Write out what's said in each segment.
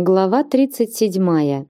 Глава 37.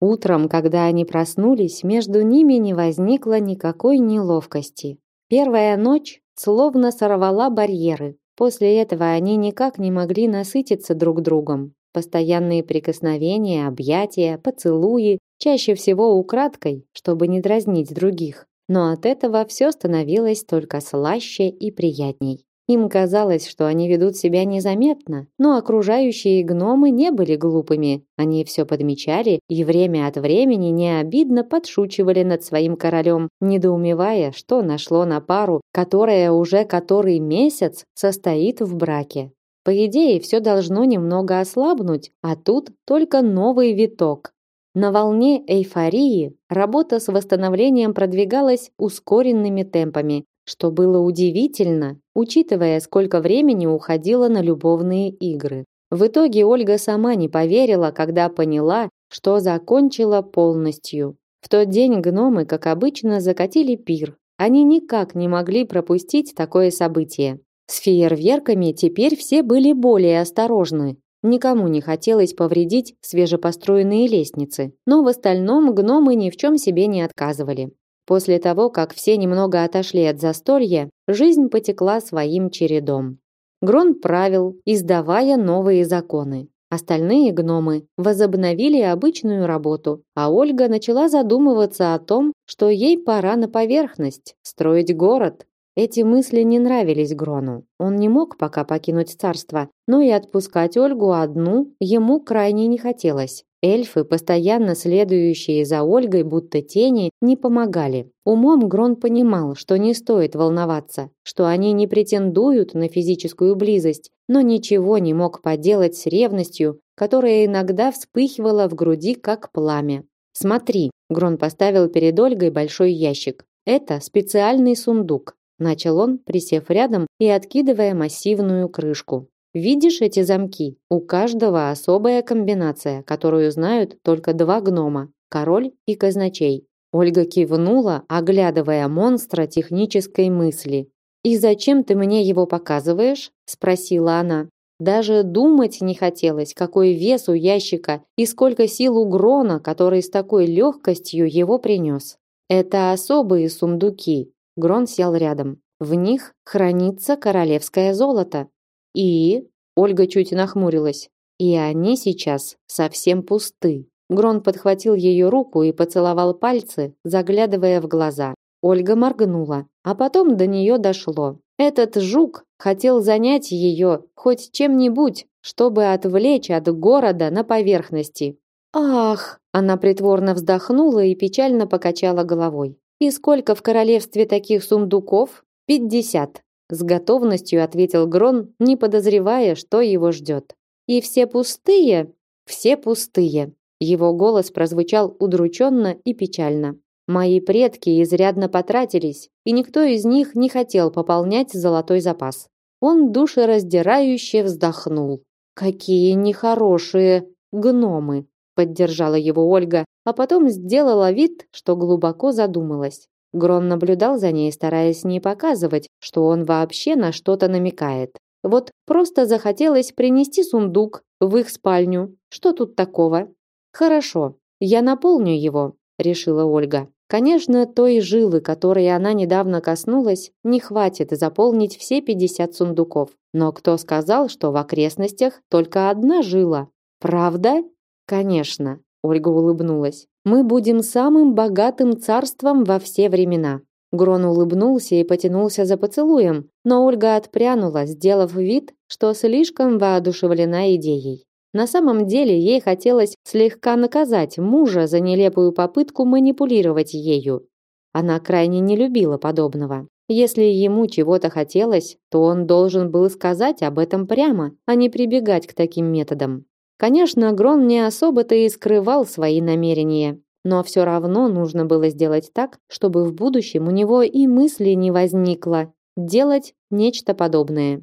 Утром, когда они проснулись, между ними не возникло никакой неловкости. Первая ночь словно сорвала барьеры. После этого они никак не могли насытиться друг другом. Постоянные прикосновения, объятия, поцелуи, чаще всего украдкой, чтобы не дразнить других. Но от этого все становилось только слаще и приятней. Им казалось, что они ведут себя незаметно, но окружающие гномы не были глупыми. Они все подмечали и время от времени не обидно подшучивали над своим королем, недоумевая, что нашло на пару, которая уже который месяц состоит в браке. По идее, все должно немного ослабнуть, а тут только новый виток. На волне эйфории работа с восстановлением продвигалась ускоренными темпами, что было удивительно, учитывая, сколько времени уходило на любовные игры. В итоге Ольга сама не поверила, когда поняла, что закончила полностью. В тот день гномы, как обычно, закатили пир. Они никак не могли пропустить такое событие. С фейерверками теперь все были более осторожны. Никому не хотелось повредить свежепостроенные лестницы, но в остальном гномы ни в чем себе не отказывали. После того, как все немного отошли от застолья, жизнь потекла своим чередом. Грон правил, издавая новые законы. Остальные гномы возобновили обычную работу, а Ольга начала задумываться о том, что ей пора на поверхность, строить город. Эти мысли не нравились Грону. Он не мог пока покинуть царство, но и отпускать Ольгу одну ему крайне не хотелось. Эльфы, постоянно следующие за Ольгой, будто тени, не помогали. Умом Грон понимал, что не стоит волноваться, что они не претендуют на физическую близость, но ничего не мог поделать с ревностью, которая иногда вспыхивала в груди как пламя. «Смотри», — Грон поставил перед Ольгой большой ящик. «Это специальный сундук», — начал он, присев рядом и откидывая массивную крышку. Видишь эти замки? У каждого особая комбинация, которую знают только два гнома король и казначей. Ольга кивнула, оглядывая монстра технической мысли. «И зачем ты мне его показываешь?» – спросила она. Даже думать не хотелось, какой вес у ящика и сколько сил у Грона, который с такой легкостью его принес. «Это особые сундуки», – Грон сел рядом. «В них хранится королевское золото. И Ольга чуть нахмурилась. И они сейчас совсем пусты. Грон подхватил ее руку и поцеловал пальцы, заглядывая в глаза. Ольга моргнула, а потом до нее дошло. Этот жук хотел занять ее хоть чем-нибудь, чтобы отвлечь от города на поверхности. Ах, она притворно вздохнула и печально покачала головой. И сколько в королевстве таких сундуков? Пятьдесят с готовностью ответил Грон, не подозревая, что его ждет. И все пустые, все пустые. Его голос прозвучал удрученно и печально. Мои предки изрядно потратились, и никто из них не хотел пополнять золотой запас. Он душераздирающе вздохнул. Какие нехорошие гномы, поддержала его Ольга, а потом сделала вид, что глубоко задумалась. Грон наблюдал за ней, стараясь не показывать, что он вообще на что-то намекает. Вот просто захотелось принести сундук в их спальню. Что тут такого? Хорошо, я наполню его, решила Ольга. Конечно, той жилы, которой она недавно коснулась, не хватит заполнить все 50 сундуков. Но кто сказал, что в окрестностях только одна жила? Правда? Конечно, Ольга улыбнулась. Мы будем самым богатым царством во все времена. Грон улыбнулся и потянулся за поцелуем, но Ольга отпрянула, сделав вид, что слишком воодушевлена идеей. На самом деле ей хотелось слегка наказать мужа за нелепую попытку манипулировать ею. Она крайне не любила подобного. Если ему чего-то хотелось, то он должен был сказать об этом прямо, а не прибегать к таким методам. Конечно, Грон не особо-то и скрывал свои намерения, но все равно нужно было сделать так, чтобы в будущем у него и мысли не возникло делать нечто подобное.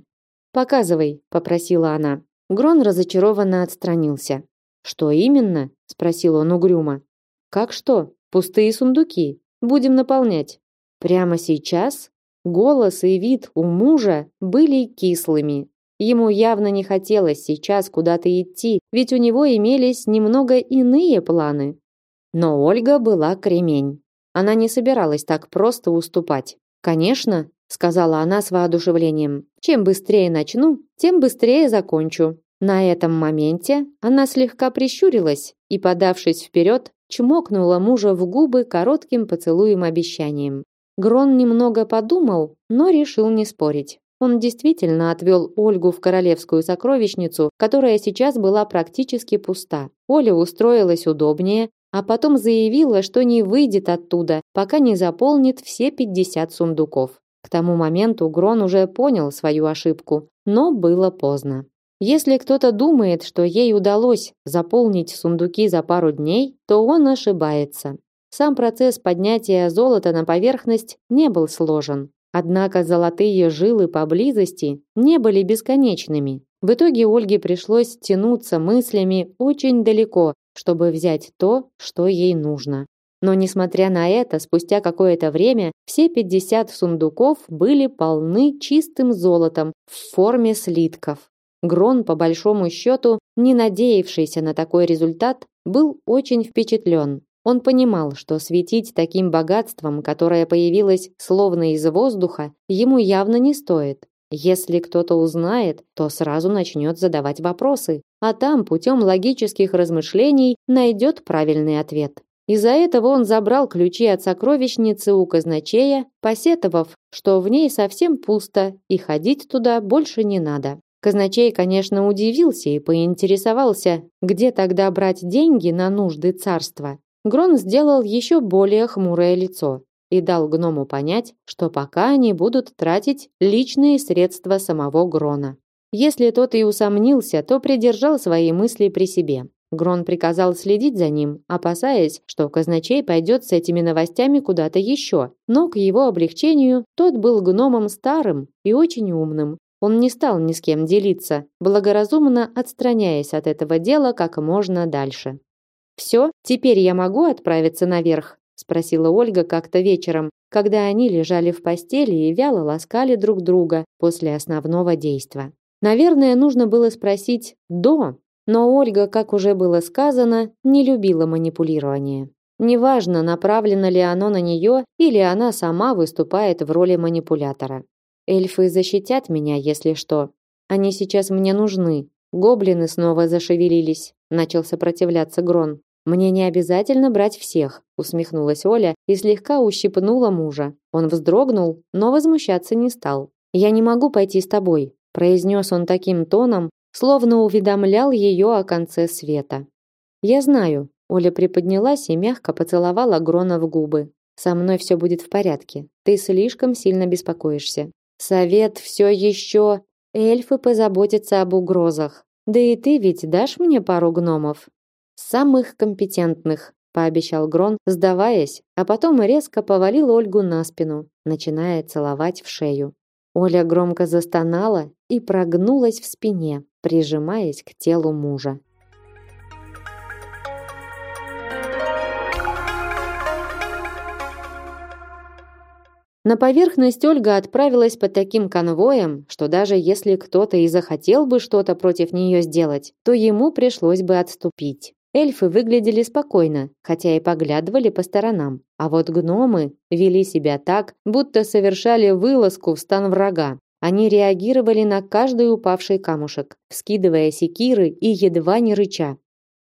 «Показывай», — попросила она. Грон разочарованно отстранился. «Что именно?» — спросил он угрюмо. «Как что? Пустые сундуки. Будем наполнять». Прямо сейчас голос и вид у мужа были кислыми. Ему явно не хотелось сейчас куда-то идти, ведь у него имелись немного иные планы. Но Ольга была кремень. Она не собиралась так просто уступать. «Конечно», — сказала она с воодушевлением, «чем быстрее начну, тем быстрее закончу». На этом моменте она слегка прищурилась и, подавшись вперед, чмокнула мужа в губы коротким поцелуем-обещанием. Грон немного подумал, но решил не спорить. Он действительно отвел Ольгу в королевскую сокровищницу, которая сейчас была практически пуста. Оля устроилась удобнее, а потом заявила, что не выйдет оттуда, пока не заполнит все 50 сундуков. К тому моменту Грон уже понял свою ошибку, но было поздно. Если кто-то думает, что ей удалось заполнить сундуки за пару дней, то он ошибается. Сам процесс поднятия золота на поверхность не был сложен. Однако золотые жилы поблизости не были бесконечными. В итоге Ольге пришлось тянуться мыслями очень далеко, чтобы взять то, что ей нужно. Но несмотря на это, спустя какое-то время все 50 сундуков были полны чистым золотом в форме слитков. Грон, по большому счету, не надеявшийся на такой результат, был очень впечатлен. Он понимал, что светить таким богатством, которое появилось словно из воздуха, ему явно не стоит. Если кто-то узнает, то сразу начнет задавать вопросы, а там путем логических размышлений найдет правильный ответ. Из-за этого он забрал ключи от сокровищницы у казначея, посетовав, что в ней совсем пусто и ходить туда больше не надо. Казначей, конечно, удивился и поинтересовался, где тогда брать деньги на нужды царства. Грон сделал еще более хмурое лицо и дал гному понять, что пока они будут тратить личные средства самого Грона. Если тот и усомнился, то придержал свои мысли при себе. Грон приказал следить за ним, опасаясь, что казначей пойдет с этими новостями куда-то еще. Но к его облегчению тот был гномом старым и очень умным. Он не стал ни с кем делиться, благоразумно отстраняясь от этого дела как можно дальше. Все, теперь я могу отправиться наверх, спросила Ольга как-то вечером, когда они лежали в постели и вяло ласкали друг друга после основного действа. Наверное, нужно было спросить до, но Ольга, как уже было сказано, не любила манипулирование. Неважно, направлено ли оно на нее или она сама выступает в роли манипулятора. Эльфы защитят меня, если что. Они сейчас мне нужны. Гоблины снова зашевелились, начал сопротивляться Грон. Мне не обязательно брать всех, усмехнулась Оля и слегка ущипнула мужа. Он вздрогнул, но возмущаться не стал. Я не могу пойти с тобой, произнес он таким тоном, словно уведомлял ее о конце света. Я знаю, Оля приподнялась и мягко поцеловала Грона в губы. Со мной все будет в порядке. Ты слишком сильно беспокоишься. Совет все еще эльфы позаботятся об угрозах. Да и ты ведь дашь мне пару гномов самых компетентных, пообещал Грон, сдаваясь, а потом резко повалил Ольгу на спину, начиная целовать в шею. Оля громко застонала и прогнулась в спине, прижимаясь к телу мужа. На поверхность Ольга отправилась под таким конвоем, что даже если кто-то и захотел бы что-то против нее сделать, то ему пришлось бы отступить. Эльфы выглядели спокойно, хотя и поглядывали по сторонам. А вот гномы вели себя так, будто совершали вылазку в стан врага. Они реагировали на каждый упавший камушек, вскидывая секиры и едва не рыча.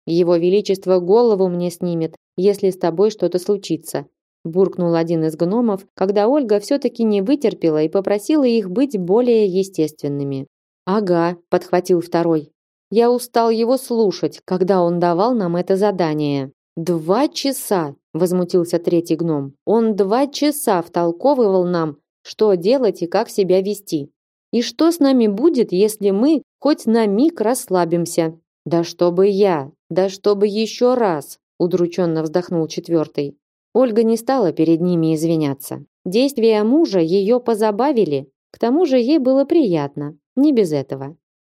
Его величество голову мне снимет, если с тобой что-то случится, буркнул один из гномов, когда Ольга все таки не вытерпела и попросила их быть более естественными. Ага, подхватил второй. Я устал его слушать, когда он давал нам это задание. Два часа, возмутился третий гном. Он два часа втолковывал нам, что делать и как себя вести. И что с нами будет, если мы хоть на миг расслабимся? Да чтобы я, да чтобы еще раз, удрученно вздохнул четвертый. Ольга не стала перед ними извиняться. Действия мужа ее позабавили, к тому же ей было приятно, не без этого.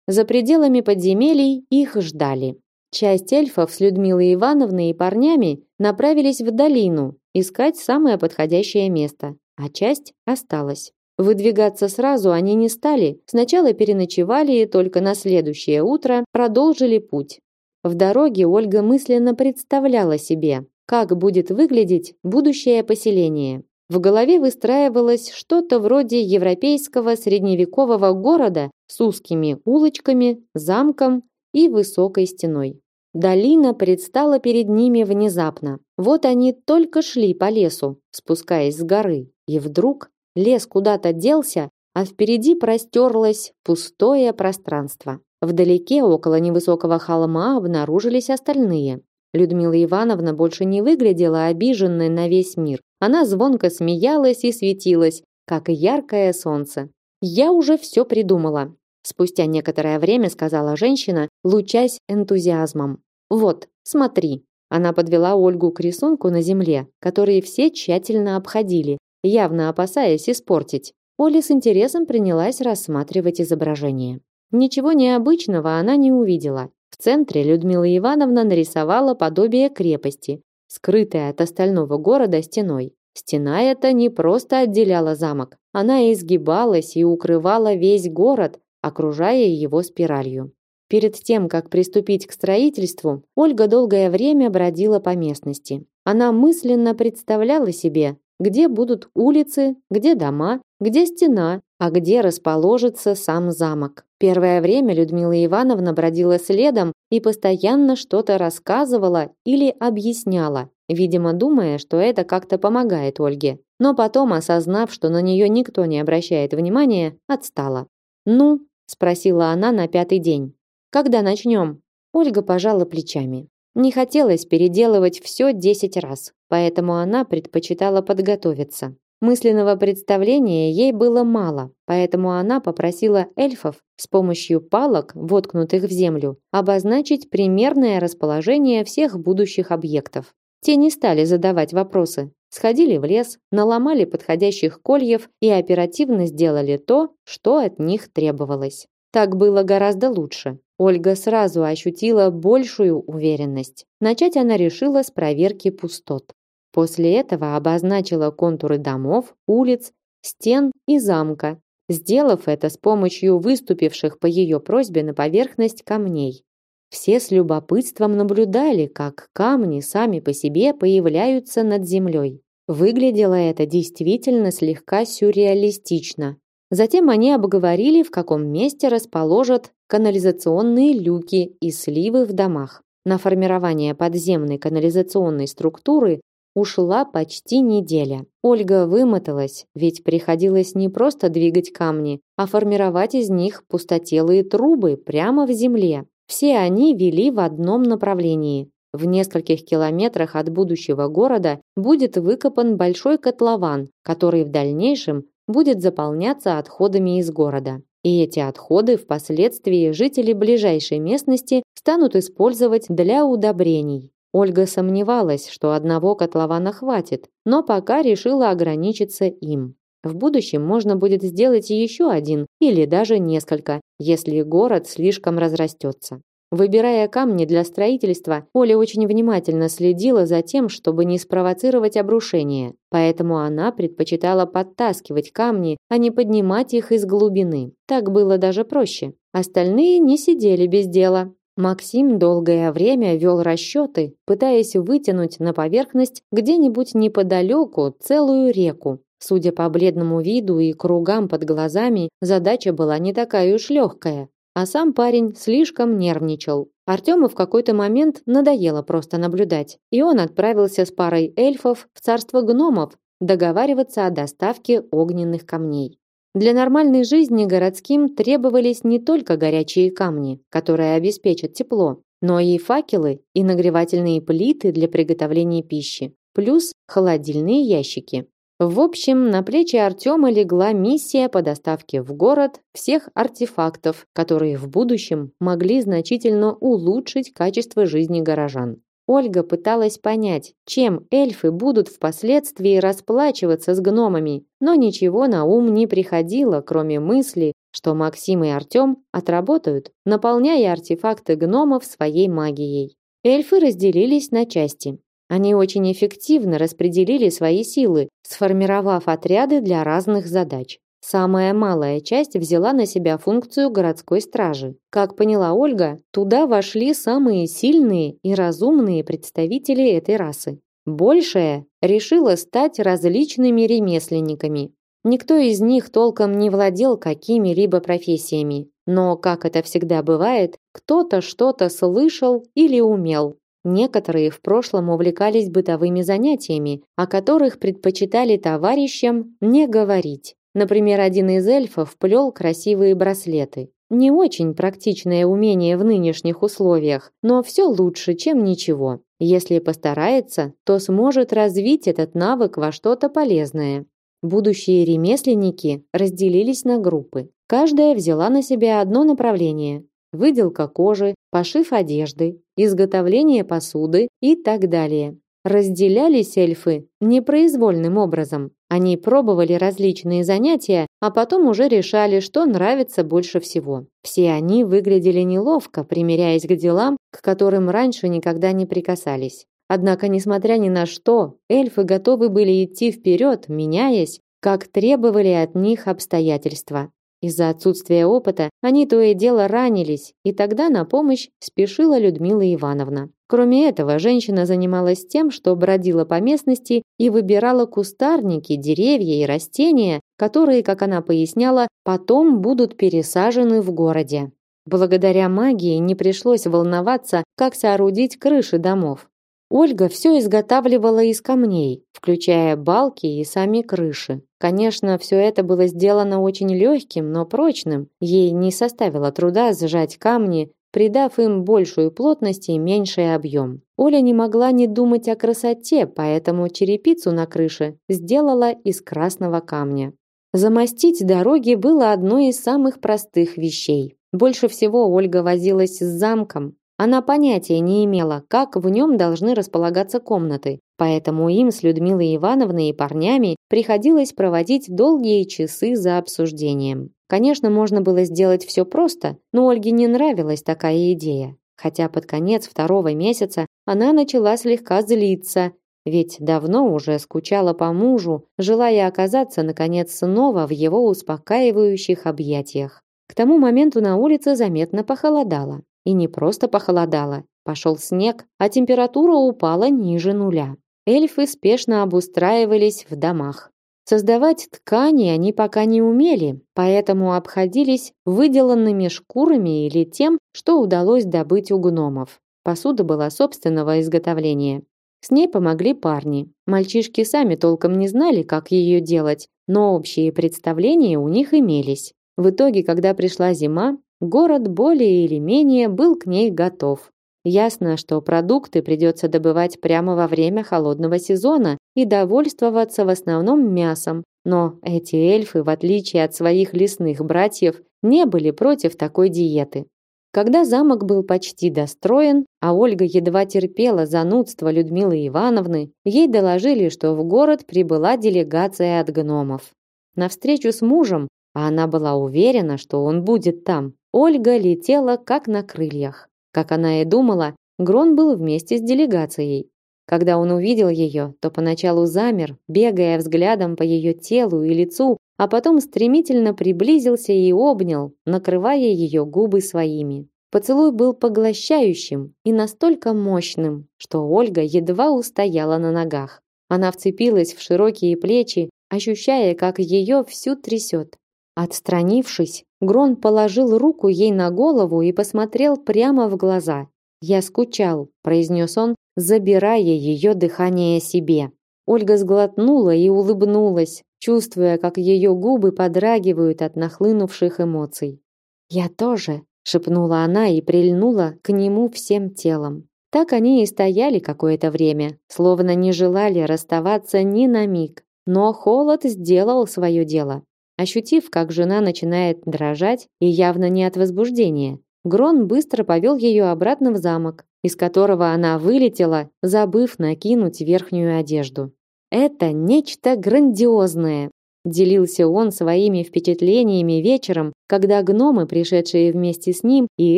За пределами подземелий их ждали. Часть эльфов с Людмилой Ивановной и парнями направились в долину искать самое подходящее место, а часть осталась. Выдвигаться сразу они не стали, сначала переночевали и только на следующее утро продолжили путь. В дороге Ольга мысленно представляла себе, как будет выглядеть будущее поселение. В голове выстраивалось что-то вроде европейского средневекового города с узкими улочками, замком и высокой стеной. Долина предстала перед ними внезапно. Вот они только шли по лесу, спускаясь с горы, и вдруг лес куда-то делся, а впереди простерлось пустое пространство. Вдалеке, около невысокого холма, обнаружились остальные. Людмила Ивановна больше не выглядела обиженной на весь мир. Она звонко смеялась и светилась, как яркое солнце. «Я уже все придумала», спустя некоторое время сказала женщина, лучась энтузиазмом. Вот, смотри. Она подвела Ольгу к рисунку на земле, который все тщательно обходили, явно опасаясь испортить. Оля с интересом принялась рассматривать изображение. Ничего необычного она не увидела. В центре Людмила Ивановна нарисовала подобие крепости, скрытая от остального города стеной. Стена эта не просто отделяла замок, она изгибалась и укрывала весь город, окружая его спиралью. Перед тем, как приступить к строительству, Ольга долгое время бродила по местности. Она мысленно представляла себе, где будут улицы, где дома, где стена, а где расположится сам замок. Первое время Людмила Ивановна бродила следом и постоянно что-то рассказывала или объясняла, видимо, думая, что это как-то помогает Ольге. Но потом, осознав, что на нее никто не обращает внимания, отстала. «Ну?» – спросила она на пятый день. Когда начнем?» Ольга пожала плечами. Не хотелось переделывать все десять раз, поэтому она предпочитала подготовиться. Мысленного представления ей было мало, поэтому она попросила эльфов с помощью палок, воткнутых в землю, обозначить примерное расположение всех будущих объектов. Те не стали задавать вопросы, сходили в лес, наломали подходящих кольев и оперативно сделали то, что от них требовалось. Так было гораздо лучше. Ольга сразу ощутила большую уверенность. Начать она решила с проверки пустот. После этого обозначила контуры домов, улиц, стен и замка, сделав это с помощью выступивших по ее просьбе на поверхность камней. Все с любопытством наблюдали, как камни сами по себе появляются над землей. Выглядело это действительно слегка сюрреалистично. Затем они обговорили, в каком месте расположат канализационные люки и сливы в домах. На формирование подземной канализационной структуры ушла почти неделя. Ольга вымоталась, ведь приходилось не просто двигать камни, а формировать из них пустотелые трубы прямо в земле. Все они вели в одном направлении. В нескольких километрах от будущего города будет выкопан большой котлован, который в дальнейшем будет заполняться отходами из города. И эти отходы впоследствии жители ближайшей местности станут использовать для удобрений. Ольга сомневалась, что одного котлована хватит, но пока решила ограничиться им. В будущем можно будет сделать еще один или даже несколько, если город слишком разрастется. Выбирая камни для строительства, Оля очень внимательно следила за тем, чтобы не спровоцировать обрушение. Поэтому она предпочитала подтаскивать камни, а не поднимать их из глубины. Так было даже проще. Остальные не сидели без дела. Максим долгое время вел расчеты, пытаясь вытянуть на поверхность где-нибудь неподалеку целую реку. Судя по бледному виду и кругам под глазами, задача была не такая уж легкая. А сам парень слишком нервничал. Артему в какой-то момент надоело просто наблюдать, и он отправился с парой эльфов в царство гномов договариваться о доставке огненных камней. Для нормальной жизни городским требовались не только горячие камни, которые обеспечат тепло, но и факелы и нагревательные плиты для приготовления пищи, плюс холодильные ящики. В общем, на плечи Артема легла миссия по доставке в город всех артефактов, которые в будущем могли значительно улучшить качество жизни горожан. Ольга пыталась понять, чем эльфы будут впоследствии расплачиваться с гномами, но ничего на ум не приходило, кроме мысли, что Максим и Артем отработают, наполняя артефакты гномов своей магией. Эльфы разделились на части. Они очень эффективно распределили свои силы, сформировав отряды для разных задач. Самая малая часть взяла на себя функцию городской стражи. Как поняла Ольга, туда вошли самые сильные и разумные представители этой расы. Большая решила стать различными ремесленниками. Никто из них толком не владел какими-либо профессиями, но, как это всегда бывает, кто-то что-то слышал или умел. Некоторые в прошлом увлекались бытовыми занятиями, о которых предпочитали товарищам не говорить. Например, один из эльфов плел красивые браслеты. Не очень практичное умение в нынешних условиях, но все лучше, чем ничего. Если постарается, то сможет развить этот навык во что-то полезное. Будущие ремесленники разделились на группы. Каждая взяла на себя одно направление: выделка кожи, пошив одежды, изготовление посуды и так далее. Разделялись эльфы непроизвольным образом. Они пробовали различные занятия, а потом уже решали, что нравится больше всего. Все они выглядели неловко, примиряясь к делам, к которым раньше никогда не прикасались. Однако, несмотря ни на что, эльфы готовы были идти вперед, меняясь, как требовали от них обстоятельства. Из-за отсутствия опыта они то и дело ранились, и тогда на помощь спешила Людмила Ивановна. Кроме этого, женщина занималась тем, что бродила по местности и выбирала кустарники, деревья и растения, которые, как она поясняла, потом будут пересажены в городе. Благодаря магии не пришлось волноваться, как соорудить крыши домов. Ольга все изготавливала из камней, включая балки и сами крыши. Конечно, все это было сделано очень легким, но прочным. Ей не составило труда сжать камни, придав им большую плотность и меньший объем. Оля не могла не думать о красоте, поэтому черепицу на крыше сделала из красного камня. Замостить дороги было одной из самых простых вещей. Больше всего Ольга возилась с замком, она понятия не имела, как в нем должны располагаться комнаты, поэтому им с Людмилой Ивановной и парнями приходилось проводить долгие часы за обсуждением. Конечно, можно было сделать все просто, но Ольге не нравилась такая идея. Хотя под конец второго месяца она начала слегка злиться, ведь давно уже скучала по мужу, желая оказаться наконец снова в его успокаивающих объятиях. К тому моменту на улице заметно похолодало. И не просто похолодало, пошел снег, а температура упала ниже нуля. Эльфы спешно обустраивались в домах. Создавать ткани они пока не умели, поэтому обходились выделанными шкурами или тем, что удалось добыть у гномов. Посуда была собственного изготовления. С ней помогли парни. Мальчишки сами толком не знали, как ее делать, но общие представления у них имелись. В итоге, когда пришла зима, Город более или менее был к ней готов. Ясно, что продукты придется добывать прямо во время холодного сезона и довольствоваться в основном мясом. Но эти эльфы, в отличие от своих лесных братьев, не были против такой диеты. Когда замок был почти достроен, а Ольга едва терпела занудство Людмилы Ивановны, ей доложили, что в город прибыла делегация от гномов. На встречу с мужем, а она была уверена, что он будет там, Ольга летела как на крыльях. Как она и думала, Грон был вместе с делегацией. Когда он увидел ее, то поначалу замер, бегая взглядом по ее телу и лицу, а потом стремительно приблизился и обнял, накрывая ее губы своими. Поцелуй был поглощающим и настолько мощным, что Ольга едва устояла на ногах. Она вцепилась в широкие плечи, ощущая, как ее всю трясет. Отстранившись, Грон положил руку ей на голову и посмотрел прямо в глаза. «Я скучал», – произнес он, забирая ее дыхание себе. Ольга сглотнула и улыбнулась, чувствуя, как ее губы подрагивают от нахлынувших эмоций. «Я тоже», – шепнула она и прильнула к нему всем телом. Так они и стояли какое-то время, словно не желали расставаться ни на миг. Но холод сделал свое дело. Ощутив, как жена начинает дрожать, и явно не от возбуждения, Грон быстро повел ее обратно в замок, из которого она вылетела, забыв накинуть верхнюю одежду. Это нечто грандиозное, делился он своими впечатлениями вечером, когда гномы, пришедшие вместе с ним, и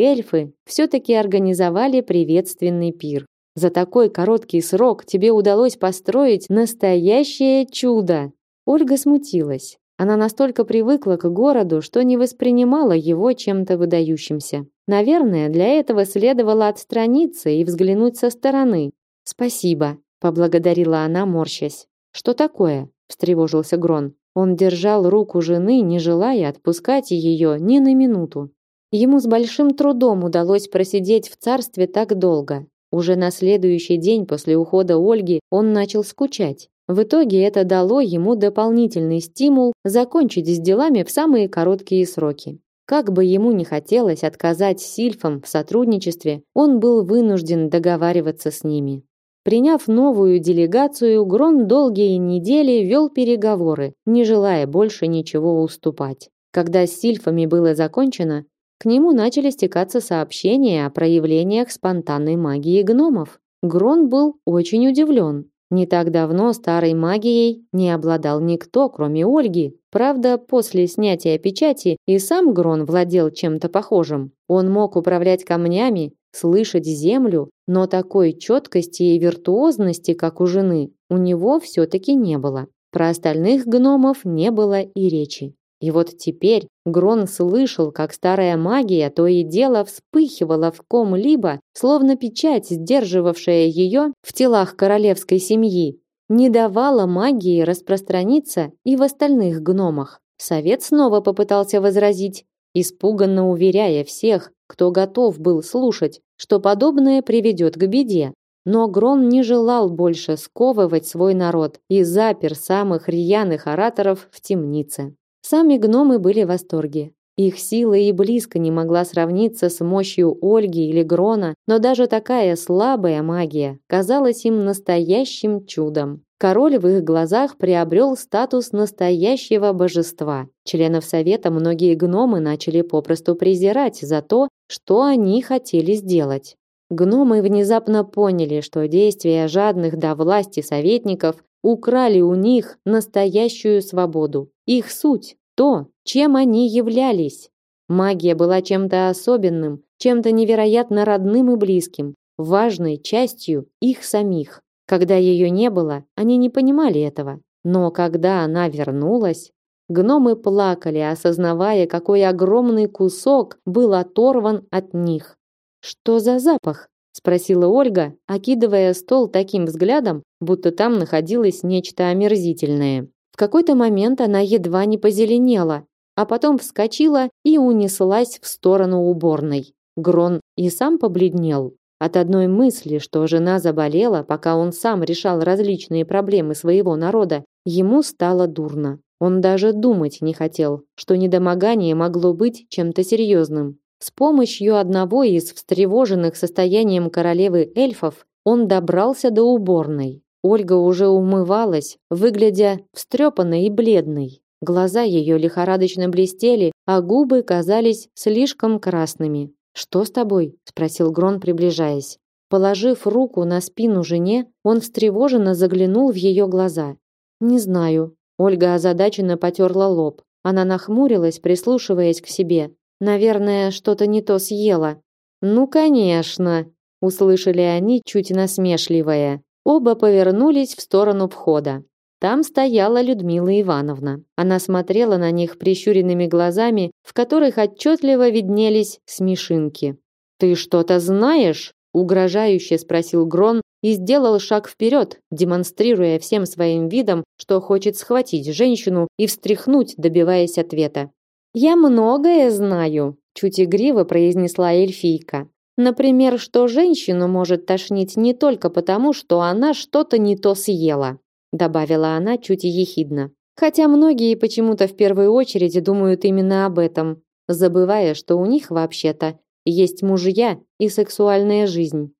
эльфы все таки организовали приветственный пир. За такой короткий срок тебе удалось построить настоящее чудо. Ольга смутилась. Она настолько привыкла к городу, что не воспринимала его чем-то выдающимся. Наверное, для этого следовало отстраниться и взглянуть со стороны. «Спасибо», — поблагодарила она, морщась. «Что такое?» — встревожился Грон. Он держал руку жены, не желая отпускать ее ни на минуту. Ему с большим трудом удалось просидеть в царстве так долго. Уже на следующий день после ухода Ольги он начал скучать. В итоге это дало ему дополнительный стимул закончить с делами в самые короткие сроки. Как бы ему ни хотелось отказать сильфам в сотрудничестве, он был вынужден договариваться с ними. Приняв новую делегацию, Грон долгие недели вел переговоры, не желая больше ничего уступать. Когда с сильфами было закончено, к нему начали стекаться сообщения о проявлениях спонтанной магии гномов. Грон был очень удивлен. Не так давно старой магией не обладал никто, кроме Ольги. Правда, после снятия печати и сам Грон владел чем-то похожим. Он мог управлять камнями, слышать землю, но такой четкости и виртуозности, как у жены, у него все-таки не было. Про остальных гномов не было и речи. И вот теперь Грон слышал, как старая магия то и дело вспыхивала в ком-либо, словно печать, сдерживавшая ее в телах королевской семьи, не давала магии распространиться и в остальных гномах. Совет снова попытался возразить, испуганно уверяя всех, кто готов был слушать, что подобное приведет к беде. Но Грон не желал больше сковывать свой народ и запер самых рьяных ораторов в темнице. Сами гномы были в восторге. Их сила и близко не могла сравниться с мощью Ольги или Грона, но даже такая слабая магия казалась им настоящим чудом. Король в их глазах приобрел статус настоящего божества. Членов совета многие гномы начали попросту презирать за то, что они хотели сделать. Гномы внезапно поняли, что действия жадных до власти советников украли у них настоящую свободу. Их суть, то, чем они являлись. Магия была чем-то особенным, чем-то невероятно родным и близким, важной частью их самих. Когда ее не было, они не понимали этого. Но когда она вернулась, гномы плакали, осознавая, какой огромный кусок был оторван от них. Что за запах? спросила Ольга, окидывая стол таким взглядом, будто там находилось нечто омерзительное. Какой-то момент она едва не позеленела, а потом вскочила и унеслась в сторону уборной. Грон и сам побледнел. От одной мысли, что жена заболела, пока он сам решал различные проблемы своего народа, ему стало дурно. Он даже думать не хотел, что недомогание могло быть чем-то серьезным. С помощью одного из встревоженных состоянием королевы эльфов он добрался до уборной. Ольга уже умывалась, выглядя встрепанной и бледной. Глаза ее лихорадочно блестели, а губы казались слишком красными. «Что с тобой?» – спросил Грон, приближаясь. Положив руку на спину жене, он встревоженно заглянул в ее глаза. «Не знаю». Ольга озадаченно потерла лоб. Она нахмурилась, прислушиваясь к себе. Наверное, что-то не то съела. Ну, конечно, услышали они чуть насмешливое. Оба повернулись в сторону входа. Там стояла Людмила Ивановна. Она смотрела на них прищуренными глазами, в которых отчетливо виднелись смешинки. «Ты что-то знаешь?» – угрожающе спросил Грон и сделал шаг вперед, демонстрируя всем своим видом, что хочет схватить женщину и встряхнуть, добиваясь ответа. Я многое знаю, чуть игриво произнесла эльфийка. Например, что женщину может тошнить не только потому, что она что-то не то съела, добавила она чуть ехидно. Хотя многие почему-то в первую очередь думают именно об этом, забывая, что у них вообще-то есть мужья и сексуальная жизнь.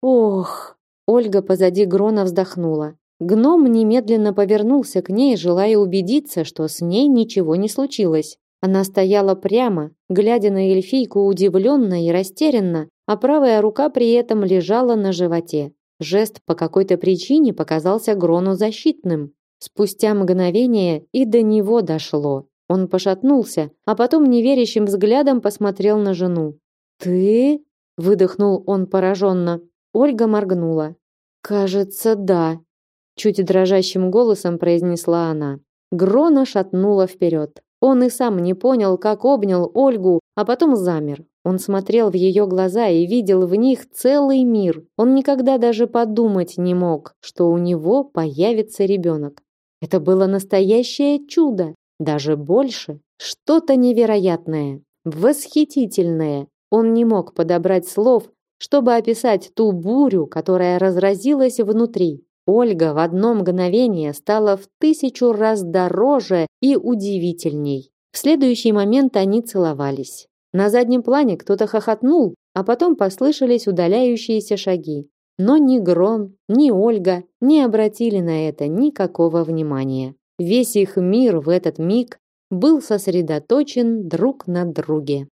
Ох, Ольга позади Грона вздохнула. Гном немедленно повернулся к ней, желая убедиться, что с ней ничего не случилось. Она стояла прямо, глядя на эльфийку удивленно и растерянно, а правая рука при этом лежала на животе. Жест по какой-то причине показался Грону защитным. Спустя мгновение и до него дошло. Он пошатнулся, а потом неверящим взглядом посмотрел на жену. «Ты?» – выдохнул он пораженно. Ольга моргнула. «Кажется, да», – чуть дрожащим голосом произнесла она. Грона шатнуло вперед. Он и сам не понял, как обнял Ольгу, а потом замер. Он смотрел в ее глаза и видел в них целый мир. Он никогда даже подумать не мог, что у него появится ребенок. Это было настоящее чудо, даже больше, что-то невероятное, восхитительное. Он не мог подобрать слов, чтобы описать ту бурю, которая разразилась внутри. Ольга в одно мгновение стала в тысячу раз дороже и удивительней. В следующий момент они целовались. На заднем плане кто-то хохотнул, а потом послышались удаляющиеся шаги. Но ни Грон, ни Ольга не обратили на это никакого внимания. Весь их мир в этот миг был сосредоточен друг на друге.